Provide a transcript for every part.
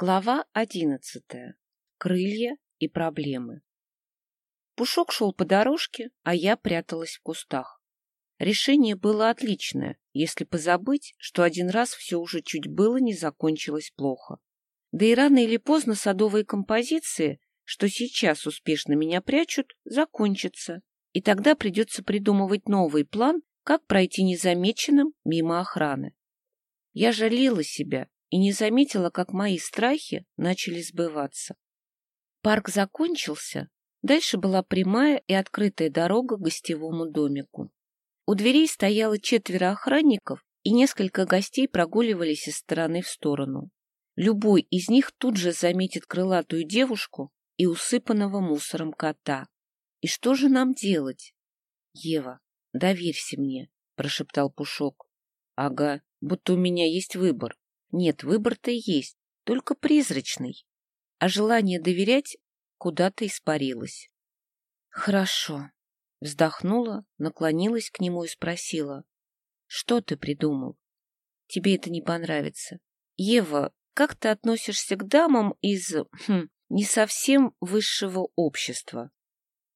Глава одиннадцатая. Крылья и проблемы. Пушок шел по дорожке, а я пряталась в кустах. Решение было отличное, если позабыть, что один раз все уже чуть было не закончилось плохо. Да и рано или поздно садовые композиции, что сейчас успешно меня прячут, закончатся, и тогда придется придумывать новый план, как пройти незамеченным мимо охраны. Я жалела себя и не заметила, как мои страхи начали сбываться. Парк закончился, дальше была прямая и открытая дорога к гостевому домику. У дверей стояло четверо охранников, и несколько гостей прогуливались из стороны в сторону. Любой из них тут же заметит крылатую девушку и усыпанного мусором кота. И что же нам делать? — Ева, доверься мне, — прошептал Пушок. — Ага, будто у меня есть выбор. Нет, выбор-то есть, только призрачный. А желание доверять куда-то испарилось. Хорошо. Вздохнула, наклонилась к нему и спросила. Что ты придумал? Тебе это не понравится. Ева, как ты относишься к дамам из хм, не совсем высшего общества?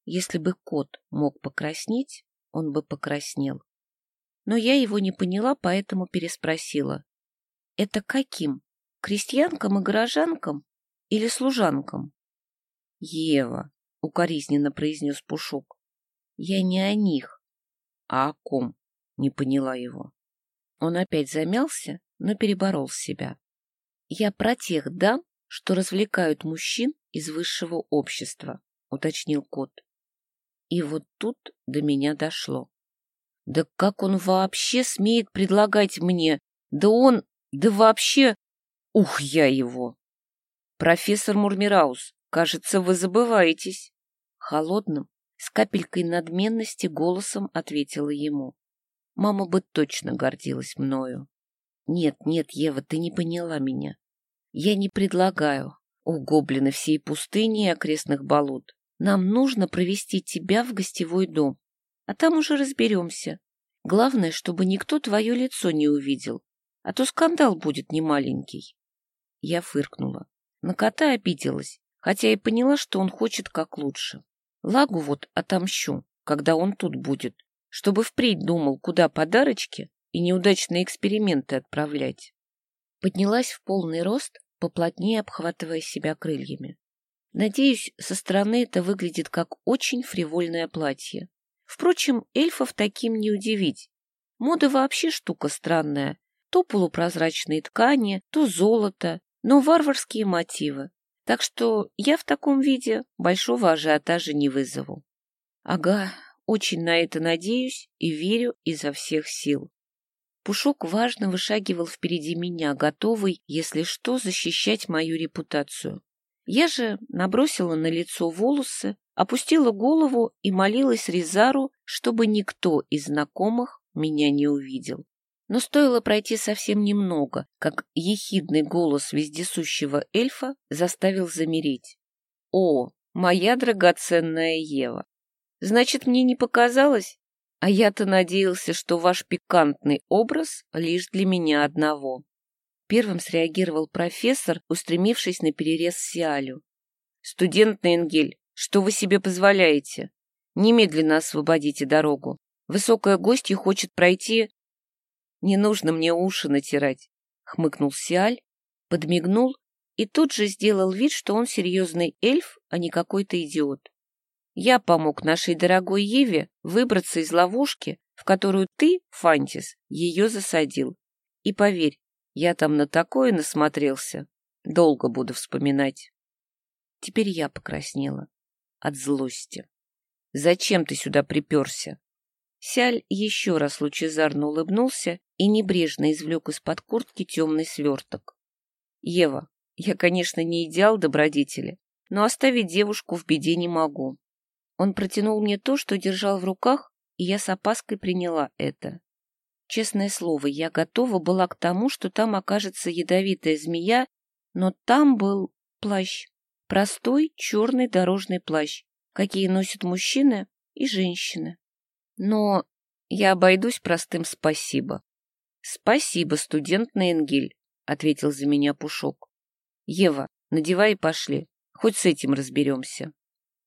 Если бы кот мог покраснеть, он бы покраснел. Но я его не поняла, поэтому переспросила. Это каким? Крестьянкам и горожанкам или служанкам? Ева, укоризненно произнес Пушок. Я не о них. А о ком? Не поняла его. Он опять замялся, но переборол себя. Я про тех дам, что развлекают мужчин из высшего общества, уточнил кот. И вот тут до меня дошло. Да как он вообще смеет предлагать мне? Да он... Да вообще... Ух, я его! Профессор Мурмираус, кажется, вы забываетесь. Холодным, с капелькой надменности голосом ответила ему. Мама бы точно гордилась мною. Нет, нет, Ева, ты не поняла меня. Я не предлагаю. О, гоблины всей пустыни и окрестных болот. Нам нужно провести тебя в гостевой дом, а там уже разберемся. Главное, чтобы никто твое лицо не увидел, а то скандал будет немаленький. Я фыркнула. На кота обиделась, хотя и поняла, что он хочет как лучше. Лагу вот отомщу, когда он тут будет, чтобы впредь думал, куда подарочки и неудачные эксперименты отправлять. Поднялась в полный рост, поплотнее обхватывая себя крыльями. Надеюсь, со стороны это выглядит как очень фривольное платье. Впрочем, эльфов таким не удивить. Мода вообще штука странная, то полупрозрачные ткани, то золото, но варварские мотивы. Так что я в таком виде большого ажиотажа не вызову. Ага, очень на это надеюсь и верю изо всех сил. Пушок важно вышагивал впереди меня, готовый, если что, защищать мою репутацию. Я же набросила на лицо волосы, опустила голову и молилась Ризару, чтобы никто из знакомых меня не увидел. Но стоило пройти совсем немного, как ехидный голос вездесущего эльфа заставил замереть. «О, моя драгоценная Ева! Значит, мне не показалось? А я-то надеялся, что ваш пикантный образ лишь для меня одного». Первым среагировал профессор, устремившись на перерез Сиалю. «Студент Нейнгель, что вы себе позволяете? Немедленно освободите дорогу. Высокая гостья хочет пройти не нужно мне уши натирать, — хмыкнул Сиаль, подмигнул и тут же сделал вид, что он серьезный эльф, а не какой-то идиот. Я помог нашей дорогой Еве выбраться из ловушки, в которую ты, Фантис, ее засадил. И поверь, я там на такое насмотрелся. Долго буду вспоминать. Теперь я покраснела от злости. Зачем ты сюда приперся? Сяль еще раз лучезарно улыбнулся и небрежно извлек из-под куртки темный сверток. «Ева, я, конечно, не идеал добродетели, но оставить девушку в беде не могу». Он протянул мне то, что держал в руках, и я с опаской приняла это. Честное слово, я готова была к тому, что там окажется ядовитая змея, но там был плащ. Простой черный дорожный плащ, какие носят мужчины и женщины. Но я обойдусь простым спасибо. Спасибо, студент Нейнгель, ответил за меня Пушок. Ева, надевай и пошли. Хоть с этим разберемся.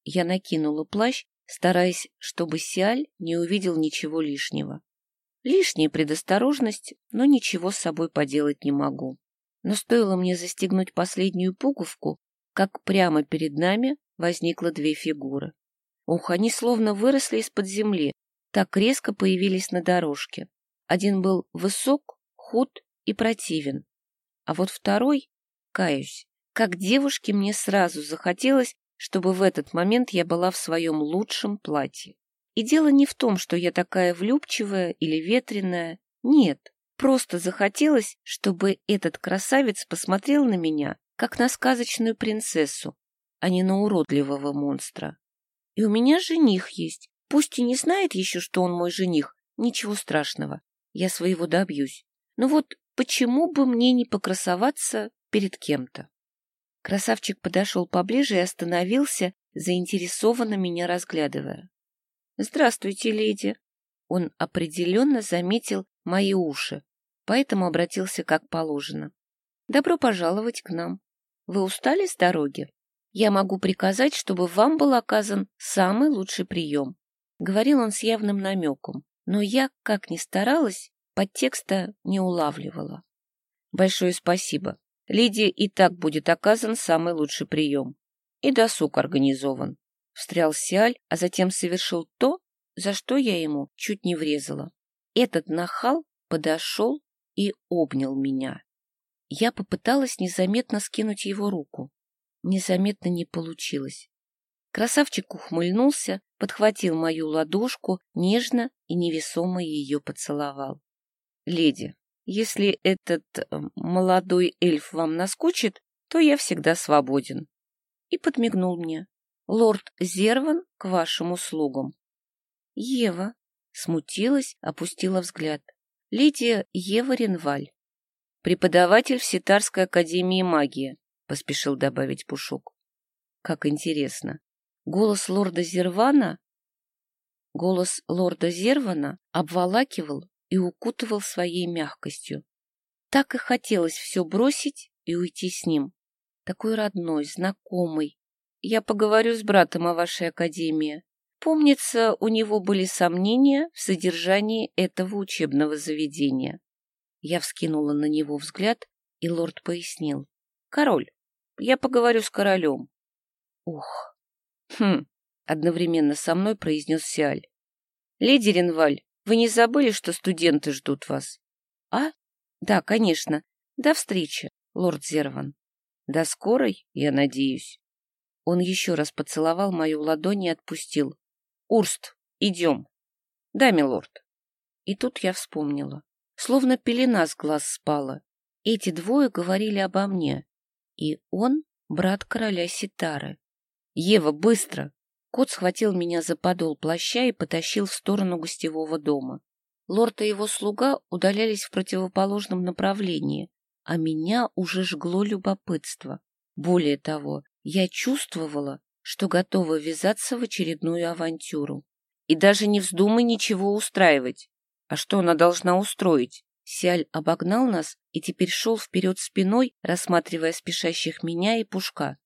Я накинула плащ, стараясь, чтобы Сиаль не увидел ничего лишнего. Лишняя предосторожность, но ничего с собой поделать не могу. Но стоило мне застегнуть последнюю пуговку, как прямо перед нами возникло две фигуры. Ух, они словно выросли из-под земли, так резко появились на дорожке. Один был высок, худ и противен. А вот второй, каюсь, как девушке мне сразу захотелось, чтобы в этот момент я была в своем лучшем платье. И дело не в том, что я такая влюбчивая или ветреная. Нет, просто захотелось, чтобы этот красавец посмотрел на меня, как на сказочную принцессу, а не на уродливого монстра. И у меня жених есть. Пусть и не знает еще, что он мой жених. Ничего страшного. Я своего добьюсь. Но вот почему бы мне не покрасоваться перед кем-то? Красавчик подошел поближе и остановился, заинтересованно меня разглядывая. «Здравствуйте, леди!» Он определенно заметил мои уши, поэтому обратился как положено. «Добро пожаловать к нам. Вы устали с дороги?» Я могу приказать, чтобы вам был оказан самый лучший прием. Говорил он с явным намеком, но я, как ни старалась, подтекста не улавливала. Большое спасибо. Лидии и так будет оказан самый лучший прием. И досуг организован. Встрял Сиаль, а затем совершил то, за что я ему чуть не врезала. Этот нахал подошел и обнял меня. Я попыталась незаметно скинуть его руку, Незаметно не получилось. Красавчик ухмыльнулся, подхватил мою ладошку, нежно и невесомо ее поцеловал. — Леди, если этот э, молодой эльф вам наскучит, то я всегда свободен. И подмигнул мне. Лорд Зерван к вашим услугам. Ева смутилась, опустила взгляд. Лидия Ева Ренваль, преподаватель в Ситарской академии магии. — поспешил добавить Пушок. «Как интересно. Голос лорда Зервана...» Голос лорда Зервана обволакивал и укутывал своей мягкостью. Так и хотелось все бросить и уйти с ним. Такой родной, знакомый. Я поговорю с братом о вашей академии. Помнится, у него были сомнения в содержании этого учебного заведения. Я вскинула на него взгляд, и лорд пояснил. Король, я поговорю с королем. Ух. Хм, одновременно со мной произнес Сиаль. Леди Ренваль, вы не забыли, что студенты ждут вас? А? Да, конечно. До встречи, лорд Зерван. До скорой, я надеюсь. Он еще раз поцеловал мою ладонь и отпустил. Урст, идем. Да, милорд. И тут я вспомнила. Словно пелена с глаз спала. Эти двое говорили обо мне. И он брат короля Ситары. «Ева, быстро!» Кот схватил меня за подол плаща и потащил в сторону гостевого дома. Лорд и его слуга удалялись в противоположном направлении, а меня уже жгло любопытство. Более того, я чувствовала, что готова ввязаться в очередную авантюру. И даже не вздумай ничего устраивать. А что она должна устроить? Сиаль обогнал нас и теперь шел вперед спиной, рассматривая спешащих меня и Пушка.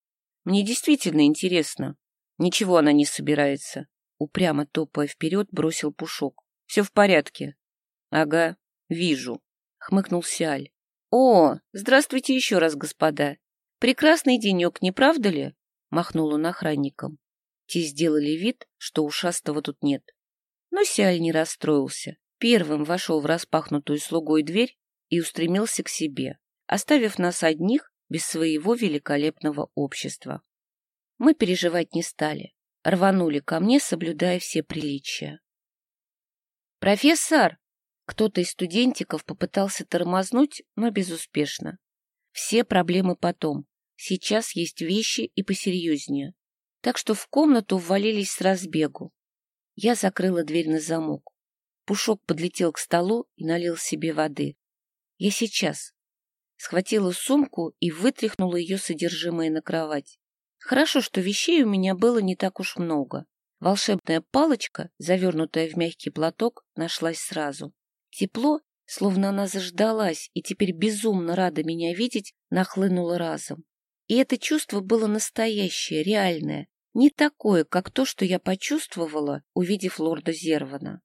Мне действительно интересно. Ничего она не собирается. Упрямо топая вперед, бросил Пушок. Все в порядке. Ага, вижу. Хмыкнул Сиаль. О, здравствуйте еще раз, господа. Прекрасный денек, не правда ли? Махнул он охранникам. Те сделали вид, что ушастого тут нет. Но Сиаль не расстроился первым вошел в распахнутую слугой дверь и устремился к себе, оставив нас одних без своего великолепного общества. Мы переживать не стали, рванули ко мне, соблюдая все приличия. «Профессор!» Кто-то из студентиков попытался тормознуть, но безуспешно. Все проблемы потом. Сейчас есть вещи и посерьезнее. Так что в комнату ввалились с разбегу. Я закрыла дверь на замок. Пушок подлетел к столу и налил себе воды. Я сейчас. Схватила сумку и вытряхнула ее содержимое на кровать. Хорошо, что вещей у меня было не так уж много. Волшебная палочка, завернутая в мягкий платок, нашлась сразу. Тепло, словно она заждалась и теперь безумно рада меня видеть, нахлынуло разом. И это чувство было настоящее, реальное, не такое, как то, что я почувствовала, увидев лорда Зервана.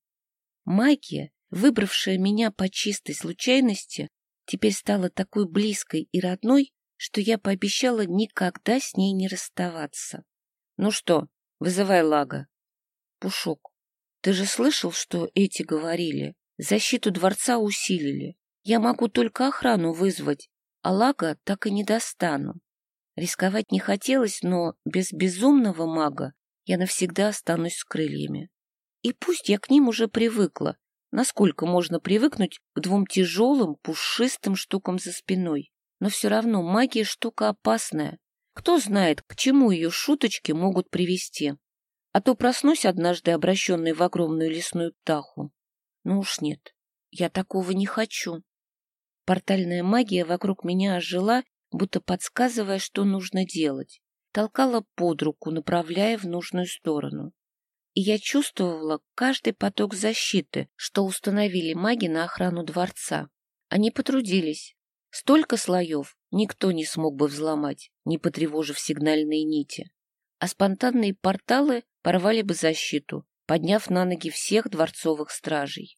Магия, выбравшая меня по чистой случайности, теперь стала такой близкой и родной, что я пообещала никогда с ней не расставаться. Ну что, вызывай Лага. Пушок, ты же слышал, что эти говорили? Защиту дворца усилили. Я могу только охрану вызвать, а Лага так и не достану. Рисковать не хотелось, но без безумного мага я навсегда останусь с крыльями. И пусть я к ним уже привыкла, насколько можно привыкнуть к двум тяжелым, пушистым штукам за спиной. Но все равно магия штука опасная. Кто знает, к чему ее шуточки могут привести. А то проснусь однажды, обращенной в огромную лесную птаху. Ну уж нет, я такого не хочу. Портальная магия вокруг меня ожила будто подсказывая, что нужно делать, толкала под руку, направляя в нужную сторону. И я чувствовала каждый поток защиты, что установили маги на охрану дворца. Они потрудились. Столько слоев никто не смог бы взломать, не потревожив сигнальные нити. А спонтанные порталы порвали бы защиту, подняв на ноги всех дворцовых стражей.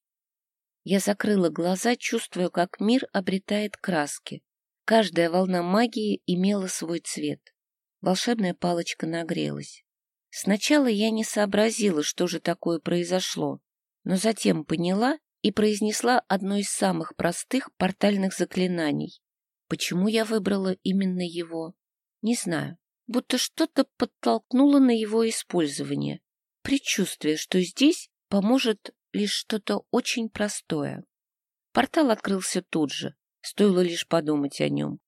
Я закрыла глаза, чувствуя, как мир обретает краски, Каждая волна магии имела свой цвет. Волшебная палочка нагрелась. Сначала я не сообразила, что же такое произошло, но затем поняла и произнесла одно из самых простых портальных заклинаний. Почему я выбрала именно его? Не знаю. Будто что-то подтолкнуло на его использование. Предчувствие, что здесь поможет лишь что-то очень простое. Портал открылся тут же, стоило лишь подумать о нем.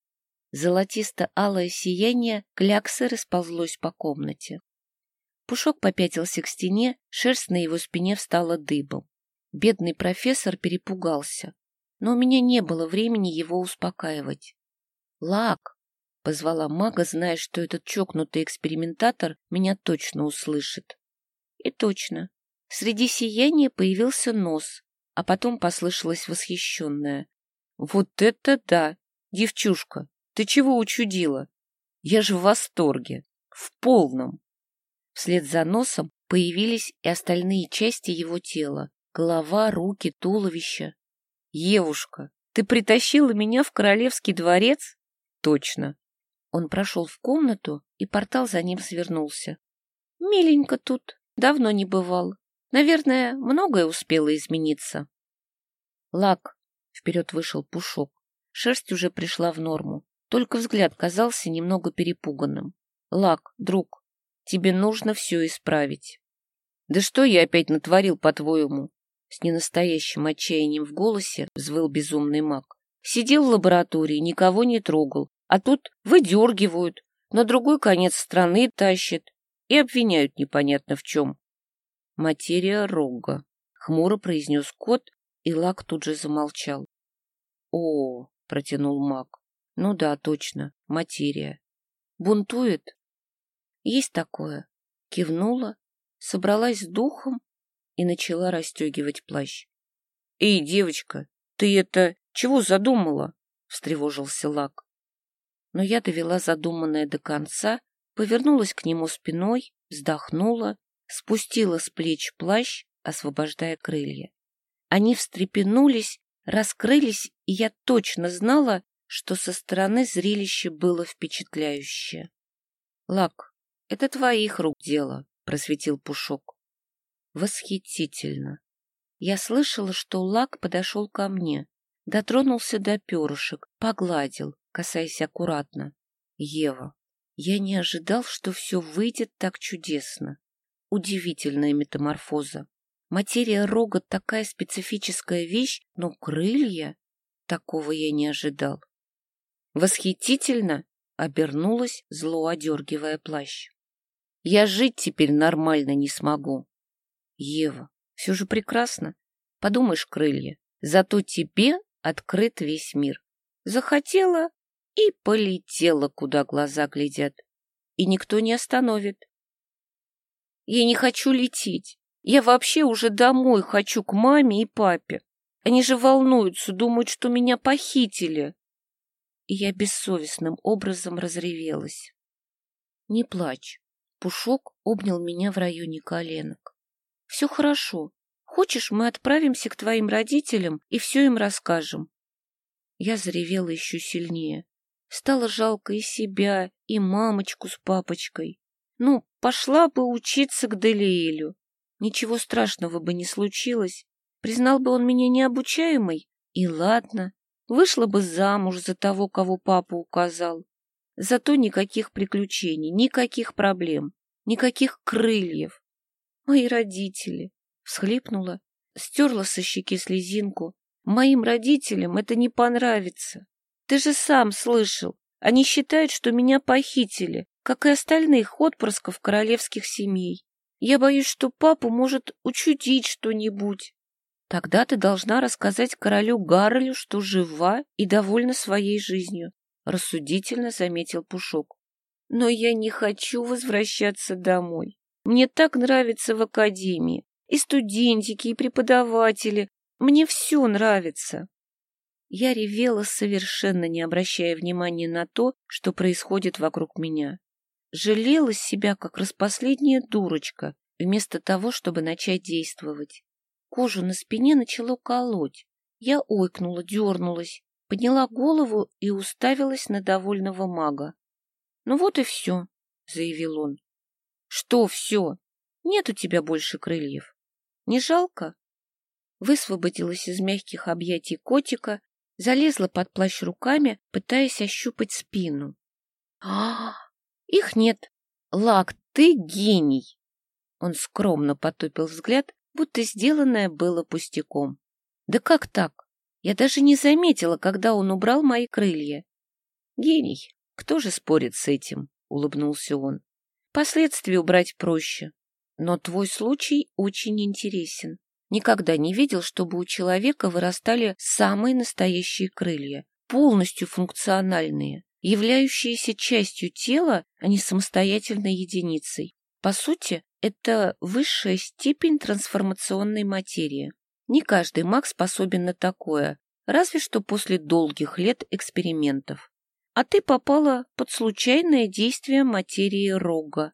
Золотисто-алое сияние кляксы расползлось по комнате. Пушок попятился к стене, шерсть на его спине встала дыбом. Бедный профессор перепугался, но у меня не было времени его успокаивать. «Лак!» — позвала мага, зная, что этот чокнутый экспериментатор меня точно услышит. И точно. Среди сияния появился нос, а потом послышалось восхищенное. Вот это да! Девчушка, ты чего учудила? Я же в восторге. В полном. Вслед за носом появились и остальные части его тела. Голова, руки, туловище. Евушка, ты притащила меня в королевский дворец? Точно. Он прошел в комнату, и портал за ним свернулся. Миленько тут, давно не бывал. Наверное, многое успело измениться. Лак, Вперед вышел Пушок. Шерсть уже пришла в норму. Только взгляд казался немного перепуганным. Лак, друг, тебе нужно все исправить. Да что я опять натворил, по-твоему? С ненастоящим отчаянием в голосе взвыл безумный маг. Сидел в лаборатории, никого не трогал, а тут выдергивают, на другой конец страны тащат и обвиняют непонятно в чем. Материя Рогга, хмуро произнес кот, и Лак тут же замолчал. «О!» — протянул маг. «Ну да, точно, материя. Бунтует?» «Есть такое». Кивнула, собралась с духом и начала расстегивать плащ. «Эй, девочка, ты это чего задумала?» — встревожился Лак. Но я довела задуманное до конца, повернулась к нему спиной, вздохнула, спустила с плеч плащ, освобождая крылья. Они встрепенулись, раскрылись, и я точно знала, что со стороны зрелище было впечатляющее. — Лак, это твоих рук дело, — просветил Пушок. — Восхитительно. Я слышала, что Лак подошел ко мне, дотронулся до перышек, погладил, касаясь аккуратно. Ева, я не ожидал, что все выйдет так чудесно. Удивительная метаморфоза. Материя рога такая специфическая вещь, но крылья... Такого я не ожидал. Восхитительно! Обернулась, зло одергивая плащ. Я жить теперь нормально не смогу. Ева, все же прекрасно. Подумаешь, крылья, зато тебе открыт весь мир. Захотела и полетела, куда глаза глядят. И никто не остановит. Я не хочу лететь. Я вообще уже домой хочу к маме и папе. Они же волнуются, думают, что меня похитили. и я бессовестным образом разревелась. Не плачь. Пушок обнял меня в районе коленок. Все хорошо. Хочешь, мы отправимся к твоим родителям и все им расскажем. Я заревела еще сильнее. Стало жалко и себя, и мамочку с папочкой. Ну, пошла бы учиться к Делиэлю. Ничего страшного бы не случилось. Признал бы он меня необучаемой, и ладно. Вышла бы замуж за того, кого папа указал. Зато никаких приключений, никаких проблем, никаких крыльев. Мои родители, всхлипнула, стерла со щеки слезинку. Моим родителям это не понравится. Ты же сам слышал. Они считают, что меня похитили, как и остальных отпрысков королевских семей. Я боюсь, что папа может учудить что-нибудь. Тогда ты должна рассказать королю Гаррелю, что жива и довольна своей жизнью, — рассудительно заметил Пушок. Но я не хочу возвращаться домой. Мне так нравится в академии. И студентики, и преподаватели. Мне все нравится. Я ревела, совершенно не обращая внимания на то, что происходит вокруг меня. Жалела себя, как распоследняя дурочка, вместо того, чтобы начать действовать. Кожу на спине начало колоть. Я ойкнула, дернулась, подняла голову и уставилась на довольного мага. — Ну вот и все, — заявил он. — Что все? Нет у тебя больше крыльев. Не жалко? Высвободилась из мягких объятий котика залезла под плащ руками, пытаясь ощупать спину. А, их нет. Лак, ты гений. Он скромно потупил взгляд, будто сделанное было пустяком. Да как так? Я даже не заметила, когда он убрал мои крылья. Гений. Кто же спорит с этим? улыбнулся он. Последствия убрать проще. Но твой случай очень интересен. Никогда не видел, чтобы у человека вырастали самые настоящие крылья, полностью функциональные, являющиеся частью тела, а не самостоятельной единицей. По сути, это высшая степень трансформационной материи. Не каждый маг способен на такое, разве что после долгих лет экспериментов. А ты попала под случайное действие материи Рога.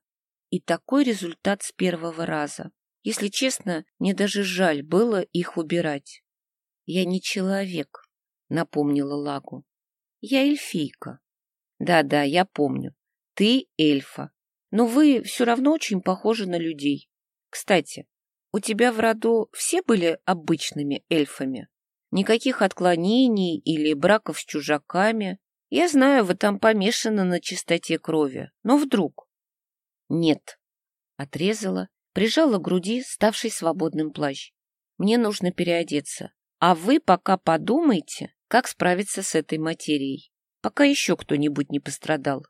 И такой результат с первого раза. Если честно, мне даже жаль было их убирать. Я не человек, напомнила Лагу. Я эльфийка. Да-да, я помню. Ты эльфа. Но вы все равно очень похожи на людей. Кстати, у тебя в роду все были обычными эльфами? Никаких отклонений или браков с чужаками? Я знаю, вы там помешаны на чистоте крови. Но вдруг? Нет. Отрезала прижала к груди ставший свободным плащ. Мне нужно переодеться. А вы пока подумайте, как справиться с этой материей, пока еще кто-нибудь не пострадал.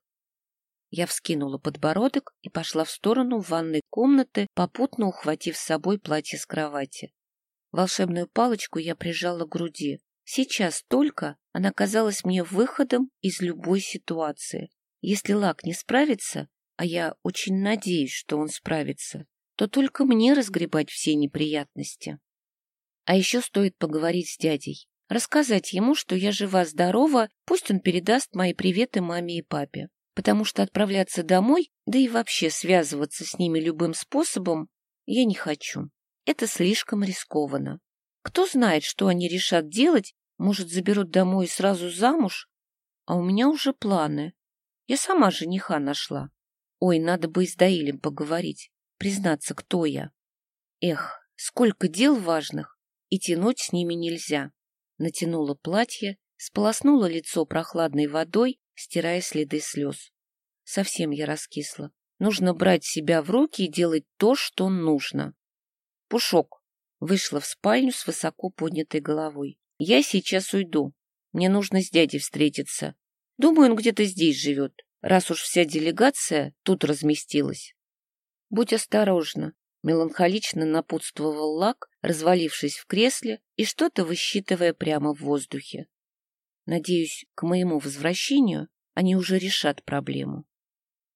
Я вскинула подбородок и пошла в сторону ванной комнаты, попутно ухватив с собой платье с кровати. Волшебную палочку я прижала к груди. Сейчас только она казалась мне выходом из любой ситуации. Если лак не справится, а я очень надеюсь, что он справится, то только мне разгребать все неприятности. А еще стоит поговорить с дядей, рассказать ему, что я жива-здорова, пусть он передаст мои приветы маме и папе. Потому что отправляться домой, да и вообще связываться с ними любым способом, я не хочу. Это слишком рискованно. Кто знает, что они решат делать, может, заберут домой и сразу замуж? А у меня уже планы. Я сама жениха нашла. Ой, надо бы и с Даилем поговорить признаться, кто я. Эх, сколько дел важных, и тянуть с ними нельзя. Натянула платье, сполоснула лицо прохладной водой, стирая следы слез. Совсем я раскисла. Нужно брать себя в руки и делать то, что нужно. Пушок вышла в спальню с высоко поднятой головой. Я сейчас уйду. Мне нужно с дядей встретиться. Думаю, он где-то здесь живет, раз уж вся делегация тут разместилась. Будь осторожна, меланхолично напутствовал Лак, развалившись в кресле и что-то высчитывая прямо в воздухе. Надеюсь, к моему возвращению они уже решат проблему.